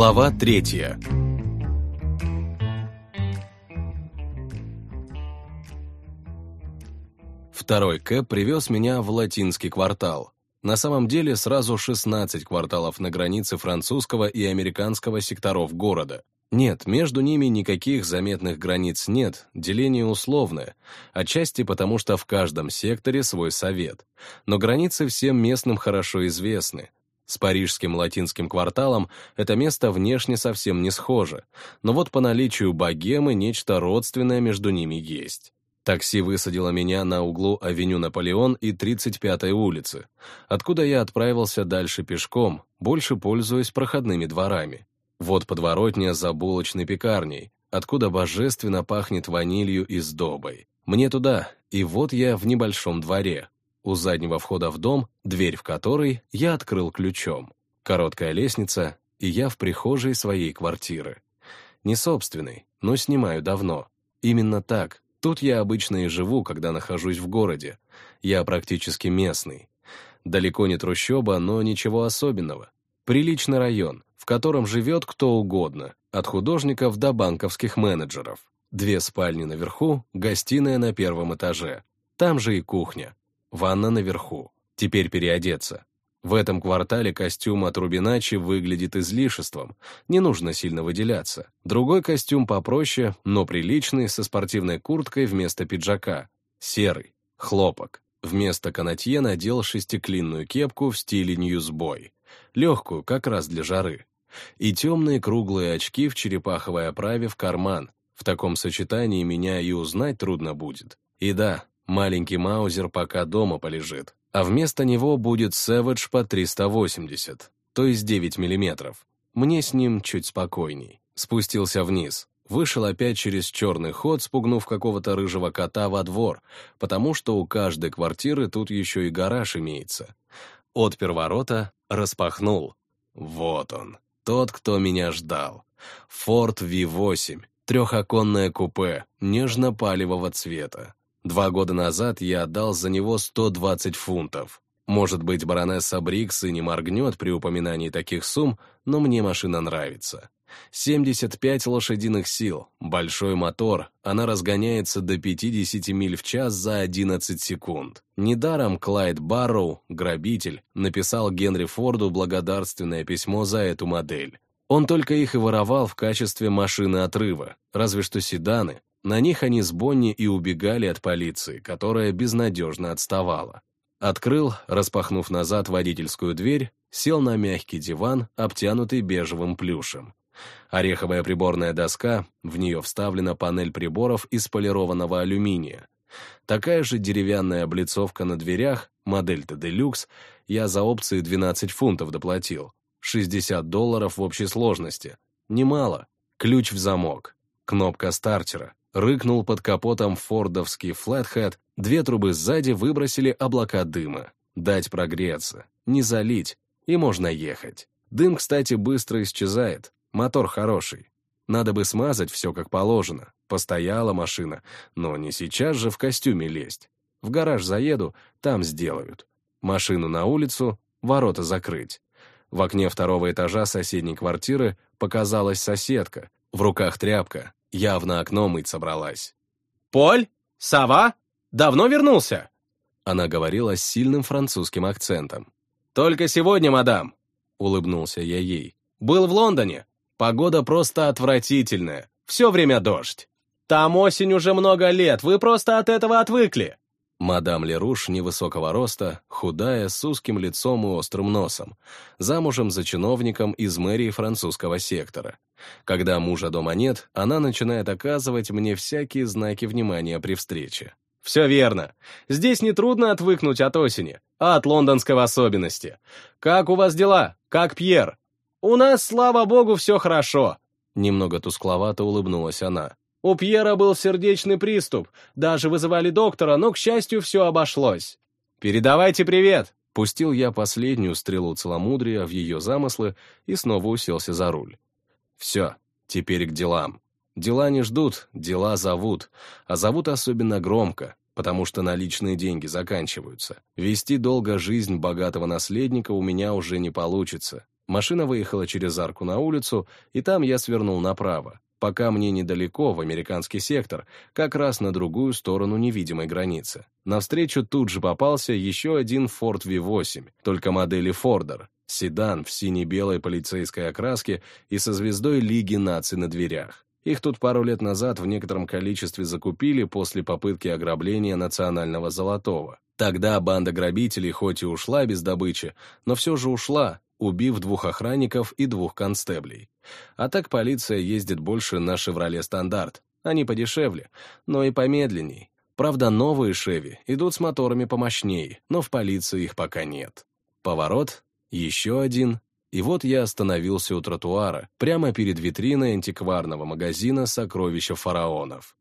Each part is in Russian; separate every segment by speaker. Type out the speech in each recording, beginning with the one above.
Speaker 1: Глава третья Второй Кэп привез меня в латинский квартал. На самом деле сразу 16 кварталов на границе французского и американского секторов города. Нет, между ними никаких заметных границ нет, деление условное, отчасти потому, что в каждом секторе свой совет. Но границы всем местным хорошо известны. С парижским латинским кварталом это место внешне совсем не схоже, но вот по наличию богемы нечто родственное между ними есть. Такси высадило меня на углу авеню Наполеон и 35-й улицы, откуда я отправился дальше пешком, больше пользуясь проходными дворами. Вот подворотня за булочной пекарней, откуда божественно пахнет ванилью и сдобой. Мне туда, и вот я в небольшом дворе. У заднего входа в дом, дверь в который я открыл ключом. Короткая лестница, и я в прихожей своей квартиры. Не собственной, но снимаю давно. Именно так. Тут я обычно и живу, когда нахожусь в городе. Я практически местный. Далеко не трущоба, но ничего особенного. Приличный район, в котором живет кто угодно, от художников до банковских менеджеров. Две спальни наверху, гостиная на первом этаже. Там же и кухня. Ванна наверху. Теперь переодеться. В этом квартале костюм от Рубиначи выглядит излишеством, не нужно сильно выделяться. Другой костюм попроще, но приличный, со спортивной курткой вместо пиджака. Серый, хлопок. Вместо канатье надел шестиклинную кепку в стиле ньюсбой. Легкую, как раз для жары и темные круглые очки в черепаховой оправе в карман. В таком сочетании меня и узнать трудно будет. И да, маленький маузер пока дома полежит, а вместо него будет Savage по 380, то есть 9 миллиметров. Мне с ним чуть спокойней. Спустился вниз, вышел опять через черный ход, спугнув какого-то рыжего кота во двор, потому что у каждой квартиры тут еще и гараж имеется. Отпер ворота, распахнул. Вот он. Тот, кто меня ждал. Форд V8, трехоконное купе, нежно-палевого цвета. Два года назад я отдал за него 120 фунтов. Может быть, баронесса Брикс и не моргнет при упоминании таких сумм, но мне машина нравится. 75 лошадиных сил, большой мотор, она разгоняется до 50 миль в час за 11 секунд. Недаром Клайд Барроу, грабитель, написал Генри Форду благодарственное письмо за эту модель. Он только их и воровал в качестве машины отрыва, разве что седаны. На них они с Бонни и убегали от полиции, которая безнадежно отставала. Открыл, распахнув назад водительскую дверь, сел на мягкий диван, обтянутый бежевым плюшем. Ореховая приборная доска, в нее вставлена панель приборов из полированного алюминия. Такая же деревянная облицовка на дверях, модель-то Deluxe, я за опции 12 фунтов доплатил. 60 долларов в общей сложности. Немало. Ключ в замок. Кнопка стартера. Рыкнул под капотом фордовский флетхед, две трубы сзади выбросили облака дыма. Дать прогреться, не залить, и можно ехать. Дым, кстати, быстро исчезает, Мотор хороший. Надо бы смазать все как положено. Постояла машина, но не сейчас же в костюме лезть. В гараж заеду, там сделают. Машину на улицу, ворота закрыть. В окне второго этажа соседней квартиры показалась соседка. В руках тряпка, явно окно мыть собралась.
Speaker 2: «Поль? Сова? Давно вернулся?»
Speaker 1: Она говорила с сильным французским акцентом.
Speaker 2: «Только сегодня, мадам», —
Speaker 1: улыбнулся я ей.
Speaker 2: «Был в Лондоне. Погода просто отвратительная. Все время дождь. Там осень уже много лет, вы просто от этого отвыкли.
Speaker 1: Мадам Леруш невысокого роста, худая, с узким лицом и острым носом, замужем за чиновником из мэрии французского сектора. Когда мужа дома нет, она начинает оказывать мне всякие знаки внимания при встрече.
Speaker 2: «Все верно. Здесь нетрудно отвыкнуть от осени, а от лондонского особенности. Как у вас дела? Как Пьер? «У нас, слава богу, все хорошо», —
Speaker 1: немного тускловато улыбнулась она.
Speaker 2: «У Пьера был сердечный приступ, даже вызывали доктора, но, к счастью, все обошлось. Передавайте привет!»
Speaker 1: Пустил я последнюю стрелу целомудрия в ее замыслы и снова уселся за руль. Все, теперь к делам. Дела не ждут, дела зовут, а зовут особенно громко, потому что наличные деньги заканчиваются. Вести долго жизнь богатого наследника у меня уже не получится. Машина выехала через арку на улицу, и там я свернул направо, пока мне недалеко, в американский сектор, как раз на другую сторону невидимой границы. Навстречу тут же попался еще один Ford V8, только модели Фордер, седан в сине-белой полицейской окраске и со звездой Лиги наций на дверях. Их тут пару лет назад в некотором количестве закупили после попытки ограбления национального золотого. Тогда банда грабителей хоть и ушла без добычи, но все же ушла, убив двух охранников и двух констеблей. А так полиция ездит больше на «Шевроле Стандарт». Они подешевле, но и помедленней. Правда, новые «Шеви» идут с моторами помощнее, но в полиции их пока нет. Поворот, еще один, и вот я остановился у тротуара, прямо перед витриной антикварного магазина «Сокровища фараонов».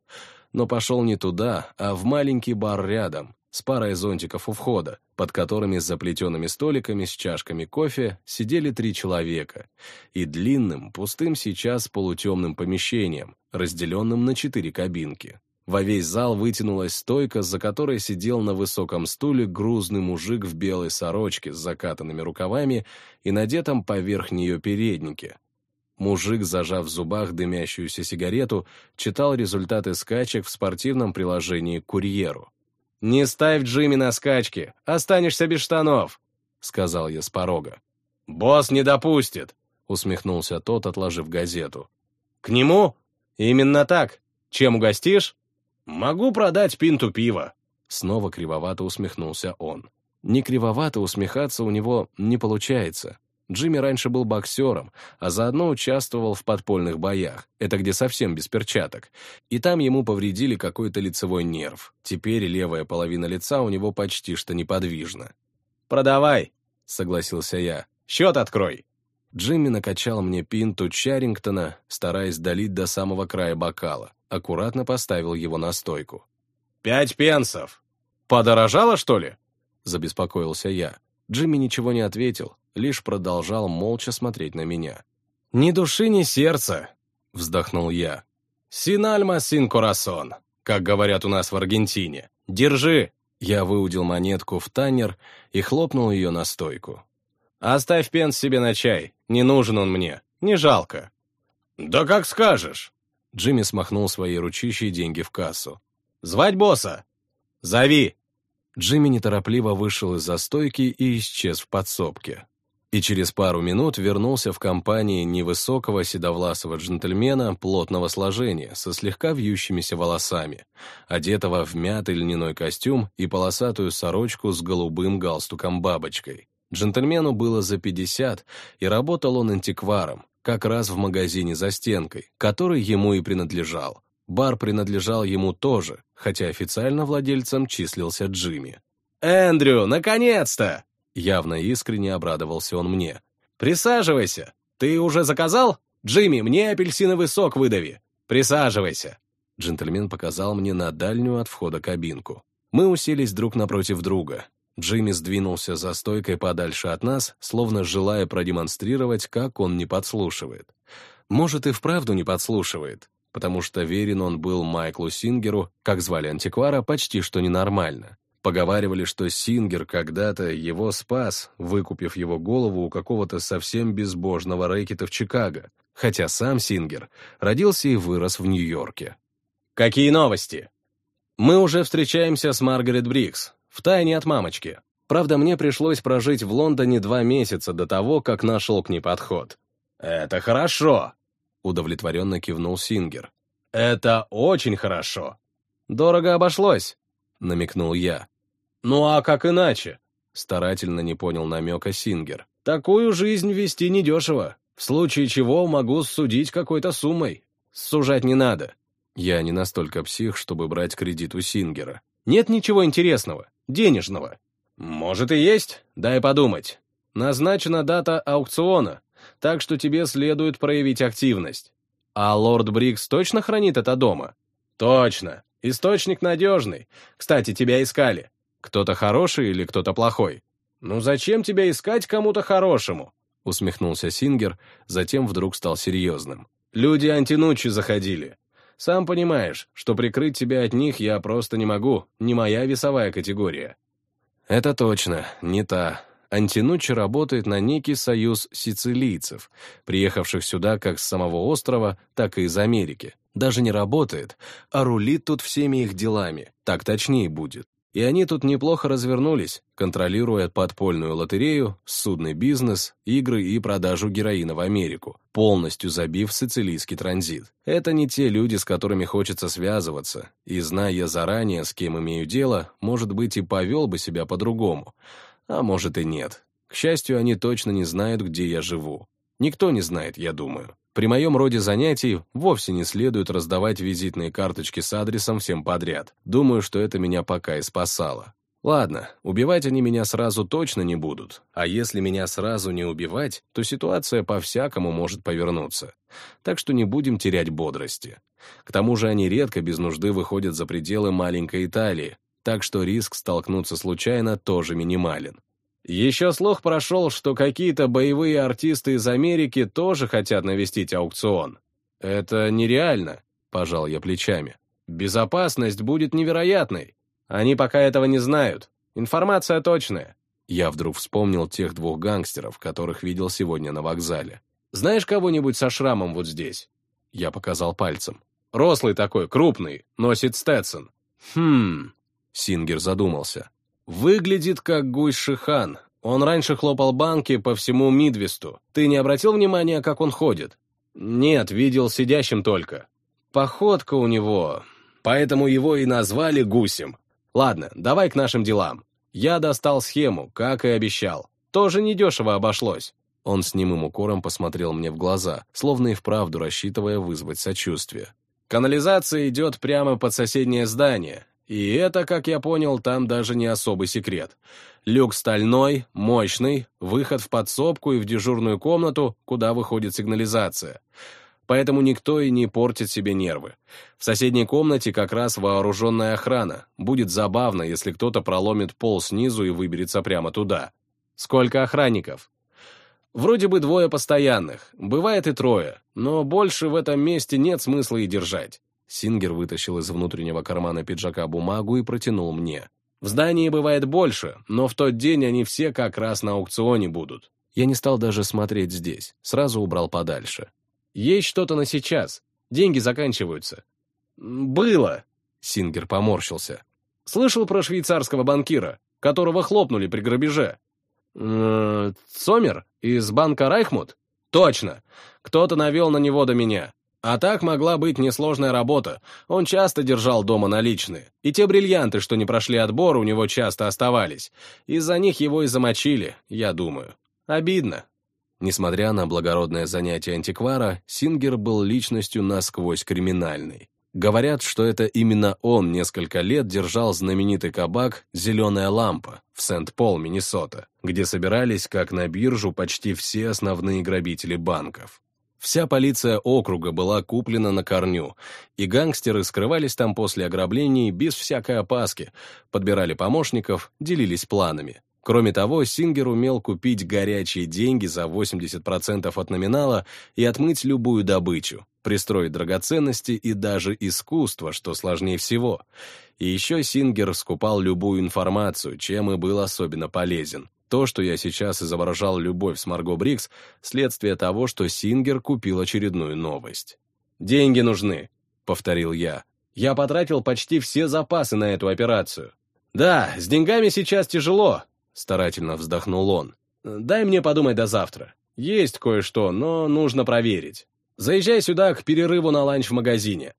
Speaker 1: Но пошел не туда, а в маленький бар рядом, с парой зонтиков у входа, под которыми с заплетенными столиками с чашками кофе сидели три человека, и длинным, пустым сейчас полутемным помещением, разделенным на четыре кабинки. Во весь зал вытянулась стойка, за которой сидел на высоком стуле грузный мужик в белой сорочке с закатанными рукавами и надетом поверх нее переднике. Мужик, зажав в зубах дымящуюся сигарету, читал результаты скачек в спортивном приложении курьеру.
Speaker 2: «Не ставь Джимми на скачки, останешься без штанов», — сказал я с порога. «Босс не допустит», — усмехнулся тот, отложив газету. «К нему? Именно так. Чем угостишь?» «Могу продать пинту пива», — снова кривовато усмехнулся он.
Speaker 1: Не кривовато усмехаться у него не получается. Джимми раньше был боксером, а заодно участвовал в подпольных боях, это где совсем без перчаток, и там ему повредили какой-то лицевой нерв. Теперь левая половина лица у него почти что неподвижна.
Speaker 2: «Продавай», — согласился я. «Счет открой».
Speaker 1: Джимми накачал мне пинту Чарингтона, стараясь долить до самого края бокала, аккуратно поставил его на стойку.
Speaker 2: «Пять пенсов! Подорожало, что ли?»
Speaker 1: — забеспокоился я. Джимми ничего не ответил, лишь продолжал молча смотреть на меня.
Speaker 2: «Ни души, ни сердца», — вздохнул я. «Синальма син корасон», как говорят у нас в Аргентине. «Держи!» Я выудил монетку в таннер и хлопнул ее на стойку. «Оставь пенс себе на чай, не нужен он мне, не жалко». «Да как скажешь!»
Speaker 1: Джимми смахнул свои ручищей деньги в кассу.
Speaker 2: «Звать босса?» «Зови!»
Speaker 1: Джимми неторопливо вышел из застойки и исчез в подсобке и через пару минут вернулся в компании невысокого седовласого джентльмена плотного сложения со слегка вьющимися волосами, одетого в мятый льняной костюм и полосатую сорочку с голубым галстуком-бабочкой. Джентльмену было за 50, и работал он антикваром, как раз в магазине за стенкой, который ему и принадлежал. Бар принадлежал ему тоже, хотя официально владельцем числился Джимми.
Speaker 2: «Эндрю, наконец-то!»
Speaker 1: Явно искренне обрадовался он мне.
Speaker 2: «Присаживайся! Ты уже заказал? Джимми, мне апельсиновый сок выдави! Присаживайся!»
Speaker 1: Джентльмен показал мне на дальнюю от входа кабинку. Мы уселись друг напротив друга. Джимми сдвинулся за стойкой подальше от нас, словно желая продемонстрировать, как он не подслушивает. Может, и вправду не подслушивает, потому что верен он был Майклу Сингеру, как звали антиквара, почти что ненормально. Поговаривали, что Сингер когда-то его спас, выкупив его голову у какого-то совсем безбожного рэкета в Чикаго, хотя сам Сингер родился и вырос в Нью-Йорке.
Speaker 2: «Какие новости?» «Мы уже встречаемся с Маргарет Брикс, втайне от мамочки. Правда, мне пришлось прожить в Лондоне два месяца до того, как нашел к ней подход». «Это хорошо», — удовлетворенно кивнул Сингер. «Это очень хорошо. Дорого обошлось. — намекнул я. «Ну а как иначе?» — старательно не понял намека Сингер. «Такую жизнь вести недешево, в случае чего могу судить какой-то суммой. Сужать не надо».
Speaker 1: Я не настолько псих, чтобы брать кредит у Сингера.
Speaker 2: «Нет ничего интересного, денежного». «Может и есть, дай подумать. Назначена дата аукциона, так что тебе следует проявить активность. А лорд Брикс точно хранит это дома?» «Точно. Источник надежный. Кстати, тебя искали. Кто-то хороший или кто-то плохой? Ну зачем тебя искать кому-то хорошему? Усмехнулся Сингер, затем вдруг стал серьезным. Люди антинучи заходили. Сам понимаешь, что прикрыть тебя от них я просто не могу, не моя весовая категория.
Speaker 1: Это точно, не та. Антинуччи работает на некий союз сицилийцев, приехавших сюда как с самого острова, так и из Америки. Даже не работает, а рулит тут всеми их делами, так точнее будет. И они тут неплохо развернулись, контролируя подпольную лотерею, судный бизнес, игры и продажу героина в Америку, полностью забив сицилийский транзит. Это не те люди, с которыми хочется связываться, и, зная заранее, с кем имею дело, может быть, и повел бы себя по-другому. А может и нет. К счастью, они точно не знают, где я живу. Никто не знает, я думаю. При моем роде занятий вовсе не следует раздавать визитные карточки с адресом всем подряд. Думаю, что это меня пока и спасало. Ладно, убивать они меня сразу точно не будут. А если меня сразу не убивать, то ситуация по-всякому может повернуться. Так что не будем терять бодрости. К тому же они редко без нужды выходят за пределы маленькой Италии, так что риск столкнуться случайно тоже минимален. Еще слух прошел, что какие-то боевые артисты из Америки тоже хотят навестить аукцион. Это нереально, пожал я плечами. Безопасность будет невероятной. Они пока этого не знают. Информация точная. Я вдруг вспомнил тех двух гангстеров, которых видел сегодня на вокзале. Знаешь кого-нибудь со шрамом вот здесь? Я показал пальцем. Рослый такой, крупный, носит Сtetson. Хм... Сингер задумался. Выглядит как Гуй Шихан. Он раньше хлопал банки по всему Мидвесту. Ты не обратил внимания, как он ходит? Нет, видел сидящим только. Походка у него. Поэтому его и назвали Гусем. Ладно, давай к нашим делам. Я достал схему, как и обещал. Тоже недешево обошлось. Он с немым укором посмотрел мне в глаза, словно и вправду рассчитывая вызвать сочувствие. Канализация идет прямо под соседнее здание, и это, как я понял, там даже не особый секрет. Люк стальной, мощный, выход в подсобку и в дежурную комнату, куда выходит сигнализация. Поэтому никто и не портит себе нервы. В соседней комнате как раз вооруженная охрана. Будет забавно, если кто-то проломит пол снизу и выберется прямо туда. Сколько охранников? Вроде бы двое постоянных, бывает и трое, но больше в этом месте нет смысла и держать. Сингер вытащил из внутреннего кармана пиджака бумагу и протянул мне. «В здании бывает больше, но в тот день они все как раз на аукционе будут». Я не стал даже смотреть здесь, сразу убрал подальше. «Есть что-то на сейчас. Деньги заканчиваются». «Было», — Сингер поморщился. «Слышал про швейцарского банкира, которого хлопнули при грабеже?» «Э «Сомер? Из банка Райхмут?» «Точно. Кто-то навел на него до меня. А так могла быть несложная работа. Он часто держал дома наличные. И те бриллианты, что не прошли отбор, у него часто оставались. Из-за них его и замочили, я думаю. Обидно. Несмотря на благородное занятие антиквара, Сингер был личностью насквозь криминальной. Говорят, что это именно он несколько лет держал знаменитый кабак «Зеленая лампа» в Сент-Пол, Миннесота, где собирались, как на биржу, почти все основные грабители банков. Вся полиция округа была куплена на корню, и гангстеры скрывались там после ограблений без всякой опаски, подбирали помощников, делились планами. Кроме того, Сингер умел купить горячие деньги за 80% от номинала и отмыть любую добычу, пристроить драгоценности и даже искусство, что сложнее всего. И еще Сингер скупал любую информацию, чем и был особенно полезен. То, что я сейчас изображал любовь с Марго Брикс, следствие того, что Сингер купил очередную новость. «Деньги нужны», — повторил я. «Я потратил почти все запасы на эту операцию». «Да, с деньгами сейчас тяжело», — старательно вздохнул он. «Дай мне подумать до завтра. Есть кое-что, но нужно проверить. Заезжай сюда к перерыву на ланч в магазине».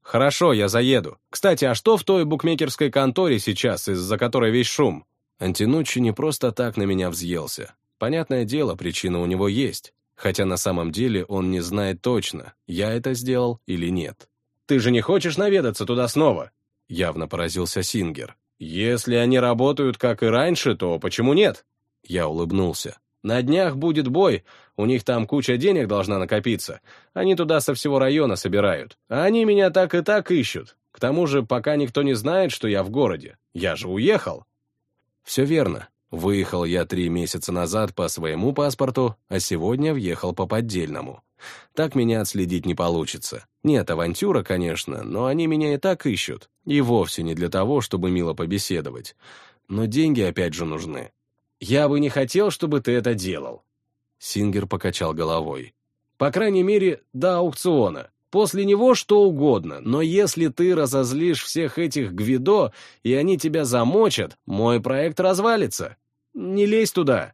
Speaker 1: «Хорошо, я заеду. Кстати, а что в той букмекерской конторе сейчас, из-за которой весь шум?» Антинуччи не просто так на меня взъелся. Понятное дело, причина у него есть, хотя на самом деле он не знает точно, я это сделал или нет. «Ты же не хочешь наведаться туда снова?» Явно поразился Сингер. «Если они работают, как и раньше, то почему нет?» Я улыбнулся. «На днях будет бой, у них там куча денег должна накопиться. Они туда со всего района собирают. А они меня так и так ищут. К тому же, пока никто не знает, что я в городе. Я же уехал. Все верно. Выехал я три месяца назад по своему паспорту, а сегодня въехал по поддельному. Так меня отследить не получится. Нет, авантюра, конечно, но они меня и так ищут. И вовсе не для того, чтобы мило побеседовать. Но деньги опять же нужны.
Speaker 2: Я бы не хотел, чтобы ты это делал.
Speaker 1: Сингер покачал головой.
Speaker 2: По крайней мере, до аукциона. После него что угодно, но если ты разозлишь всех этих Гвидо, и они тебя замочат, мой проект развалится. Не лезь туда.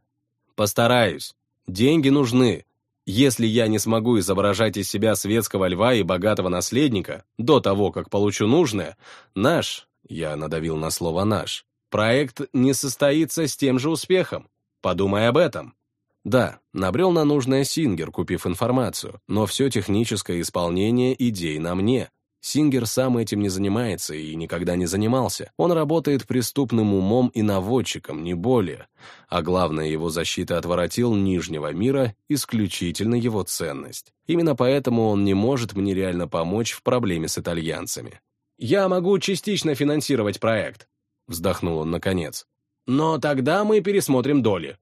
Speaker 2: Постараюсь. Деньги нужны. Если я не смогу изображать из себя светского льва и богатого наследника до того, как получу нужное, наш, я надавил на слово «наш», проект не состоится с тем же успехом. Подумай об этом. Да, набрел на нужное Сингер, купив информацию, но все техническое исполнение идей на мне. Сингер сам этим не занимается и никогда не занимался. Он работает преступным умом и наводчиком, не более. А главное, его защита отворотил Нижнего мира исключительно его ценность. Именно поэтому он не может мне реально помочь в проблеме с итальянцами. «Я могу частично финансировать проект», — вздохнул он наконец. «Но тогда мы пересмотрим доли.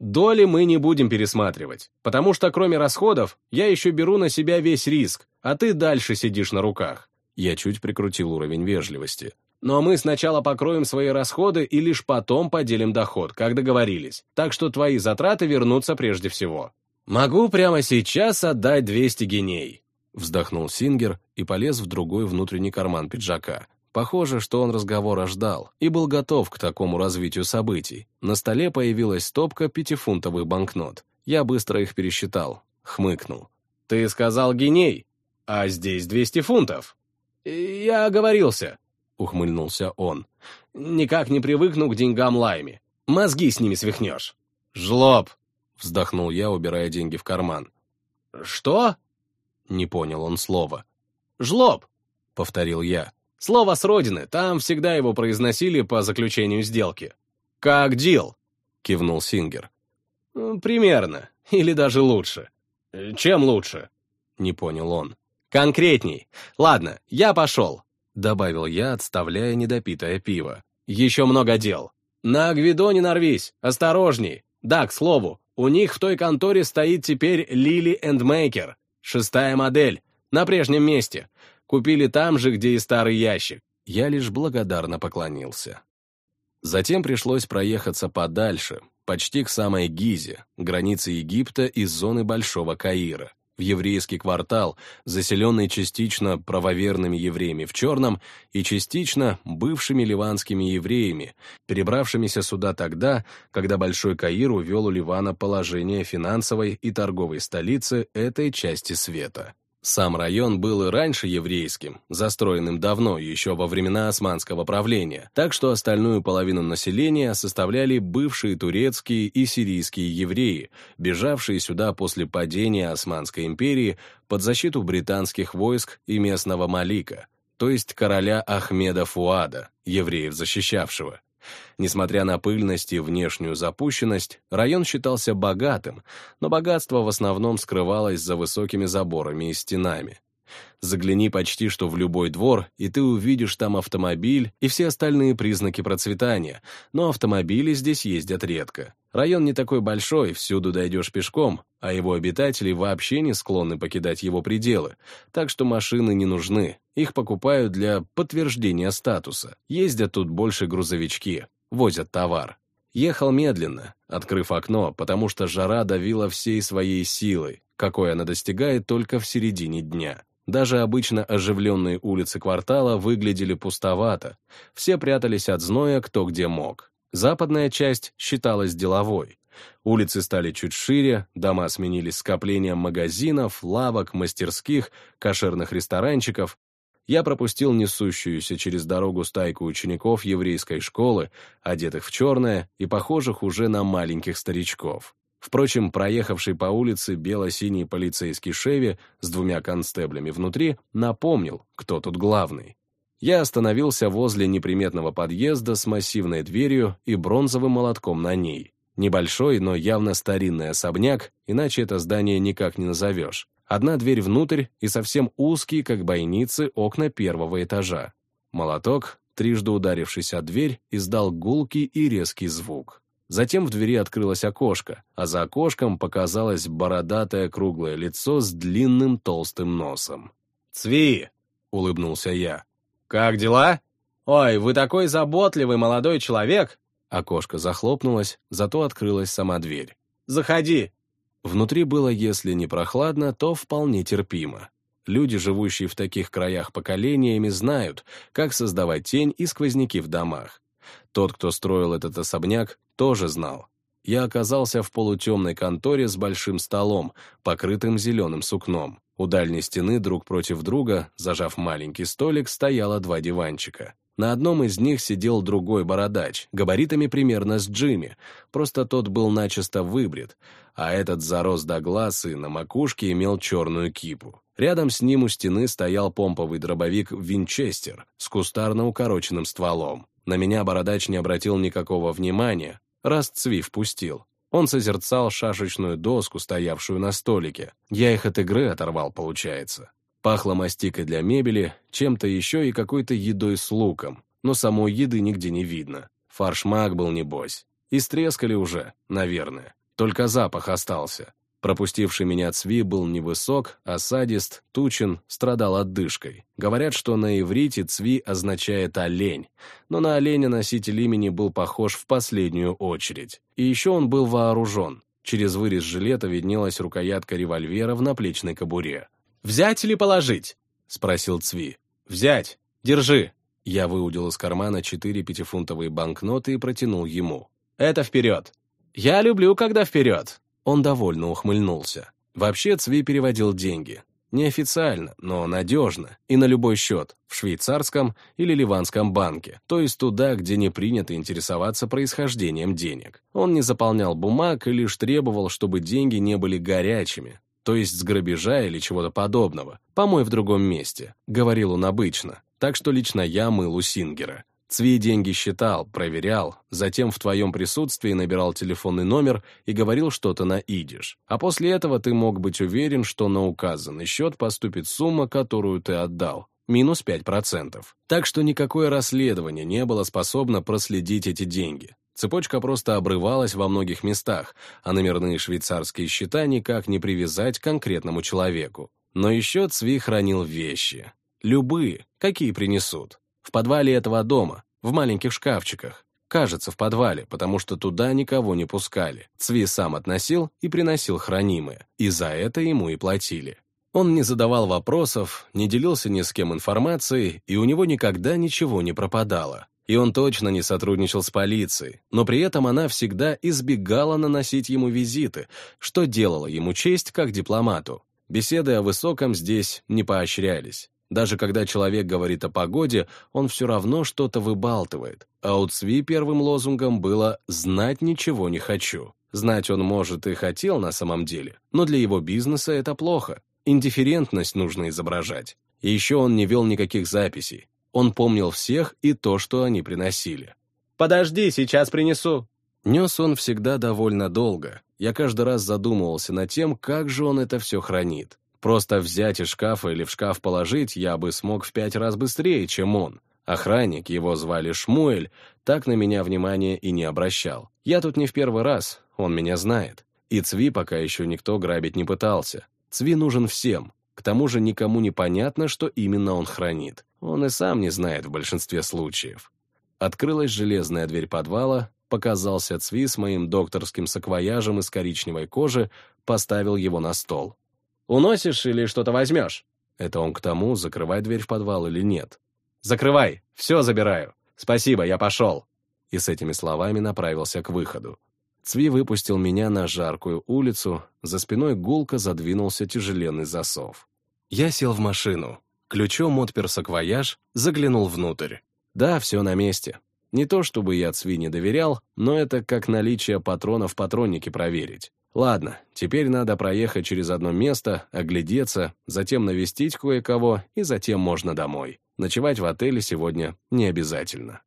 Speaker 2: Доли мы не будем пересматривать, потому что кроме расходов я еще беру на себя весь риск, а ты дальше сидишь на руках. Я чуть прикрутил уровень вежливости. Но мы сначала покроем свои расходы и лишь потом поделим доход, как договорились. Так что твои затраты вернутся прежде всего. Могу прямо сейчас отдать 200 геней. Вздохнул Сингер и полез в другой внутренний карман пиджака. Похоже, что он разговора ждал и был готов к такому развитию событий. На столе появилась стопка пятифунтовых банкнот. Я быстро их пересчитал, хмыкнул. «Ты сказал геней, а здесь 200 фунтов». «Я оговорился», — ухмыльнулся он. «Никак не привыкну к деньгам Лайми. Мозги с ними свихнешь». «Жлоб», — вздохнул я, убирая деньги в карман. «Что?» — не понял он слова. «Жлоб», — повторил я. Слово с родины, там всегда его произносили по заключению сделки. «Как дел?» — кивнул Сингер. «Примерно. Или даже лучше». «Чем лучше?» — не понял он. «Конкретней. Ладно, я пошел», — добавил я, отставляя недопитое пиво. «Еще много дел. На Гвидо не нарвись, осторожней. Да, к слову, у них в той конторе стоит теперь Лили Эндмейкер, шестая модель, на прежнем месте. Купили там же, где и старый ящик. Я лишь благодарно поклонился. Затем пришлось проехаться подальше, почти к самой Гизе, границе Египта и зоны Большого Каира, в еврейский квартал, заселенный частично правоверными евреями в черном и частично бывшими ливанскими евреями, перебравшимися сюда тогда, когда Большой Каир увел у Ливана положение финансовой и торговой столицы этой части света. Сам район был и раньше еврейским, застроенным давно, еще во времена османского правления, так что остальную половину населения составляли бывшие турецкие и сирийские евреи, бежавшие сюда после падения Османской империи под защиту британских войск и местного Малика, то есть короля Ахмеда Фуада, евреев защищавшего. Несмотря на пыльность и внешнюю запущенность, район считался богатым, но богатство в основном скрывалось за высокими заборами и стенами. Загляни почти что в любой двор, и ты увидишь там автомобиль и все остальные признаки процветания, но автомобили здесь ездят редко. Район не такой большой, всюду дойдешь пешком, а его обитатели вообще не склонны покидать его пределы, так что машины не нужны, их покупают для подтверждения статуса. Ездят тут больше грузовички, возят товар. Ехал медленно, открыв окно, потому что жара давила всей своей силой, какой она достигает только в середине дня. Даже обычно оживленные улицы квартала выглядели пустовато. Все прятались от зноя кто где мог. Западная часть считалась деловой. Улицы стали чуть шире, дома сменились скоплением магазинов, лавок, мастерских, кошерных ресторанчиков. Я пропустил несущуюся через дорогу стайку учеников еврейской школы, одетых в черное и похожих уже на маленьких старичков. Впрочем, проехавший по улице бело-синий полицейский Шеви с двумя констеблями внутри напомнил, кто тут главный. Я остановился возле неприметного подъезда с массивной дверью и бронзовым молотком на ней. Небольшой, но явно старинный особняк, иначе это здание никак не назовешь. Одна дверь внутрь и совсем узкие, как бойницы, окна первого этажа. Молоток, трижды ударившись о дверь, издал гулкий и резкий звук. Затем в двери открылось окошко, а за окошком показалось бородатое круглое лицо с длинным толстым носом. «Цви!» — улыбнулся я. «Как дела? Ой, вы такой заботливый молодой человек!
Speaker 1: Окошко захлопнулось, зато открылась сама дверь.
Speaker 2: «Заходи!»
Speaker 1: Внутри было, если не прохладно, то вполне терпимо. Люди, живущие в таких краях поколениями, знают, как создавать тень и сквозняки в домах. Тот, кто строил этот особняк, тоже знал. Я оказался в полутемной конторе с большим столом, покрытым зеленым сукном. У дальней стены друг против друга, зажав маленький столик, стояло два диванчика. На одном из них сидел другой бородач, габаритами примерно с Джимми, просто тот был начисто выбрит, а этот зарос до глаз и на макушке имел черную кипу. Рядом с ним у стены стоял помповый дробовик «Винчестер» с кустарно укороченным стволом. На меня бородач не обратил никакого внимания, раз Цви впустил. Он созерцал шашечную доску, стоявшую на столике. Я их от игры оторвал, получается. Пахло мастикой для мебели, чем-то еще и какой-то едой с луком, но самой еды нигде не видно. Фаршмак был, небось. Истрескали уже, наверное. Только запах остался. Пропустивший меня Цви был невысок, осадист, тучен, страдал отдышкой. Говорят, что на иврите Цви означает «олень», но на оленя носитель имени был похож в последнюю очередь. И еще он был вооружен. Через вырез жилета виднелась рукоятка револьвера в наплечной кобуре.
Speaker 2: «Взять или положить?»
Speaker 1: — спросил Цви.
Speaker 2: «Взять. Держи».
Speaker 1: Я выудил из кармана четыре пятифунтовые банкноты и протянул ему.
Speaker 2: «Это вперед. Я люблю, когда вперед».
Speaker 1: Он довольно ухмыльнулся. Вообще Цви переводил деньги. Неофициально, но надежно, и на любой счет, в швейцарском или ливанском банке, то есть туда, где не принято интересоваться происхождением денег. Он не заполнял бумаг и лишь требовал, чтобы деньги не были горячими, то есть с грабежа или чего-то подобного. Помой в другом месте, говорил он обычно, так что лично я мыл у Сингера. Цви деньги считал, проверял, затем в твоем присутствии набирал телефонный номер и говорил что-то на идиш. А после этого ты мог быть уверен, что на указанный счет поступит сумма, которую ты отдал, минус 5%. Так что никакое расследование не было способно проследить эти деньги. Цепочка просто обрывалась во многих местах, а номерные швейцарские счета никак не привязать к конкретному человеку. Но еще Цви хранил вещи. Любые, какие принесут. В подвале этого дома, в маленьких шкафчиках. Кажется, в подвале, потому что туда никого не пускали. Цви сам относил и приносил хранимые, и за это ему и платили. Он не задавал вопросов, не делился ни с кем информацией, и у него никогда ничего не пропадало. И он точно не сотрудничал с полицией, но при этом она всегда избегала наносить ему визиты, что делало ему честь как дипломату. Беседы о высоком здесь не поощрялись. Даже когда человек говорит о погоде, он все равно что-то выбалтывает. А у Цви первым лозунгом было «знать ничего не хочу». Знать он, может, и хотел на самом деле, но для его бизнеса это плохо. Индифферентность нужно изображать. И еще он не вел никаких записей. Он помнил всех и то, что они приносили.
Speaker 2: «Подожди, сейчас принесу».
Speaker 1: Нес он всегда довольно долго. Я каждый раз задумывался над тем, как же он это все хранит. Просто взять из шкафа или в шкаф положить я бы смог в пять раз быстрее, чем он. Охранник, его звали Шмуэль, так на меня внимания и не обращал. Я тут не в первый раз, он меня знает. И Цви пока еще никто грабить не пытался. Цви нужен всем. К тому же никому не понятно, что именно он хранит. Он и сам не знает в большинстве случаев. Открылась железная дверь подвала, показался Цви с моим докторским саквояжем из коричневой кожи, поставил его на стол.
Speaker 2: «Уносишь или что-то возьмешь?»
Speaker 1: Это он к тому, закрывать дверь в подвал или нет.
Speaker 2: «Закрывай, все забираю. Спасибо, я пошел».
Speaker 1: И с этими словами направился к выходу. Цви выпустил меня на жаркую улицу, за спиной гулко задвинулся тяжеленный засов. Я сел в машину, ключом отпер саквояж, заглянул внутрь. Да, все на месте. Не то чтобы я Цви не доверял, но это как наличие патрона в патроннике проверить. Ладно, теперь надо проехать через одно место, оглядеться, затем навестить кое-кого, и затем можно домой. Ночевать в отеле сегодня не обязательно.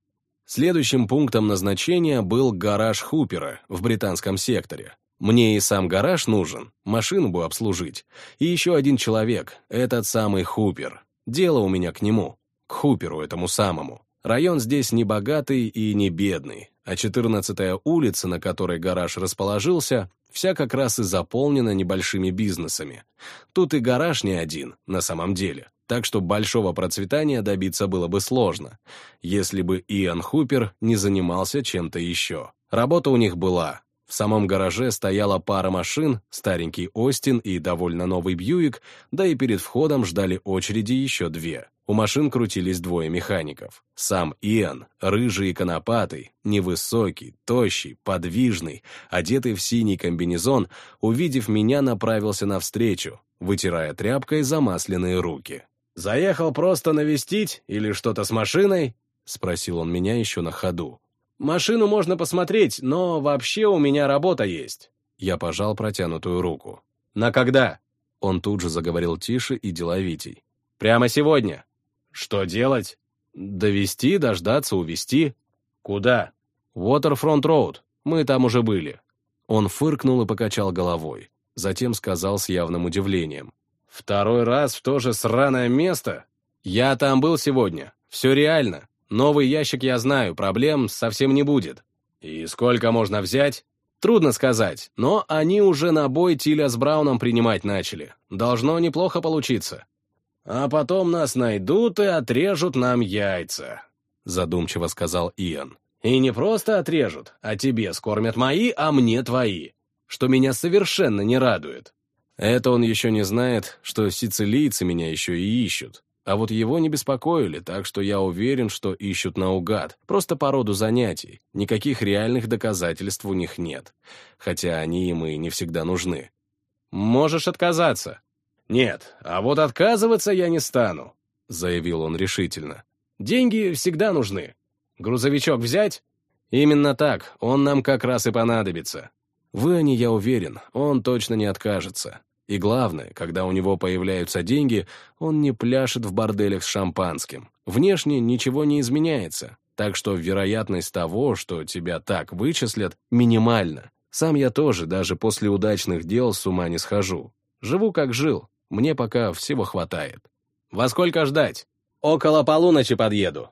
Speaker 1: Следующим пунктом назначения был гараж Хупера в британском секторе. Мне и сам гараж нужен, машину бы обслужить. И еще один человек, этот самый Хупер. Дело у меня к нему, к Хуперу этому самому. Район здесь не богатый и не бедный, а 14-я улица, на которой гараж расположился, вся как раз и заполнена небольшими бизнесами. Тут и гараж не один, на самом деле. так что большого процветания добиться было бы сложно, если бы Иоанн Хупер не занимался чем-то еще. Работа у них была. В самом гараже стояла пара машин, старенький Остин и довольно новый Бьюик, да и перед входом ждали очереди еще две. У машин крутились двое механиков. Сам Иоанн, рыжий и конопатый, невысокий, тощий, подвижный, одетый в синий комбинезон, увидев меня, направился навстречу, вытирая тряпкой замасленные руки. «Заехал просто навестить или что-то с машиной?» — спросил он меня еще на ходу. «Машину можно посмотреть, но вообще у меня работа есть». Я пожал протянутую руку. «На когда?» Он тут же заговорил тише и деловитей. «Прямо сегодня». «Что делать?» «Довести, дождаться, увезти». «Куда?» «Waterfront Road. Мы там уже были». Он фыркнул и покачал головой. Затем сказал с явным удивлением. Второй раз в то же сраное место? Я там был сегодня. Все реально. Новый ящик я знаю, проблем совсем не будет. И сколько можно взять? Трудно сказать, но они уже на бой Тиля с Брауном принимать начали. Должно неплохо получиться. А потом нас найдут и отрежут нам яйца, задумчиво сказал Иэн. И не просто отрежут, а тебе скормят мои, а мне твои, что меня совершенно не радует. Это он еще не знает, что сицилийцы меня еще и ищут. А вот его не беспокоили, так что я уверен, что ищут наугад, просто по роду занятий. Никаких реальных доказательств у них нет. Хотя они им и не всегда нужны. «Можешь отказаться». «Нет, а вот отказываться я не стану», — заявил он решительно. «Деньги всегда нужны. Грузовичок взять?» «Именно так, он нам как раз и понадобится. Вы, а не я уверен, он точно не откажется. И главное, когда у него появляются деньги, он не пляшет в борделях с шампанским. Внешне ничего не изменяется, так что вероятность того, что тебя так вычислят, минимальна. Сам я тоже даже после удачных дел с ума не схожу. Живу как жил, мне пока всего хватает. Во сколько ждать? Около полуночи подъеду.